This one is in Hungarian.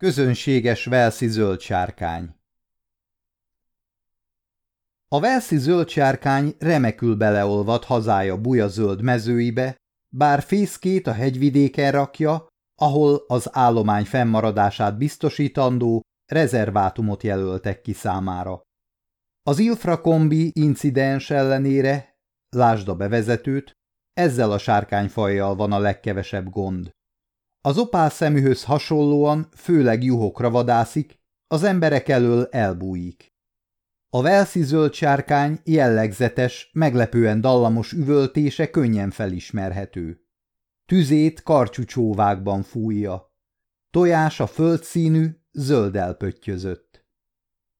Közönséges Velszi zöldsárkány A Velszi zöldsárkány remekül beleolvad hazája buja zöld mezőibe, bár fészkét a hegyvidéken rakja, ahol az állomány fennmaradását biztosítandó rezervátumot jelöltek ki számára. Az Ilfrakombi incidens ellenére, lásd a bevezetőt, ezzel a sárkányfajjal van a legkevesebb gond. Az opál szemühöz hasonlóan főleg juhokra vadászik, az emberek elől elbújik. A velszi zöld jellegzetes, meglepően dallamos üvöltése könnyen felismerhető. Tüzét karcsú csóvákban fújja. Tojás a földszínű, zöld elpöttyözött.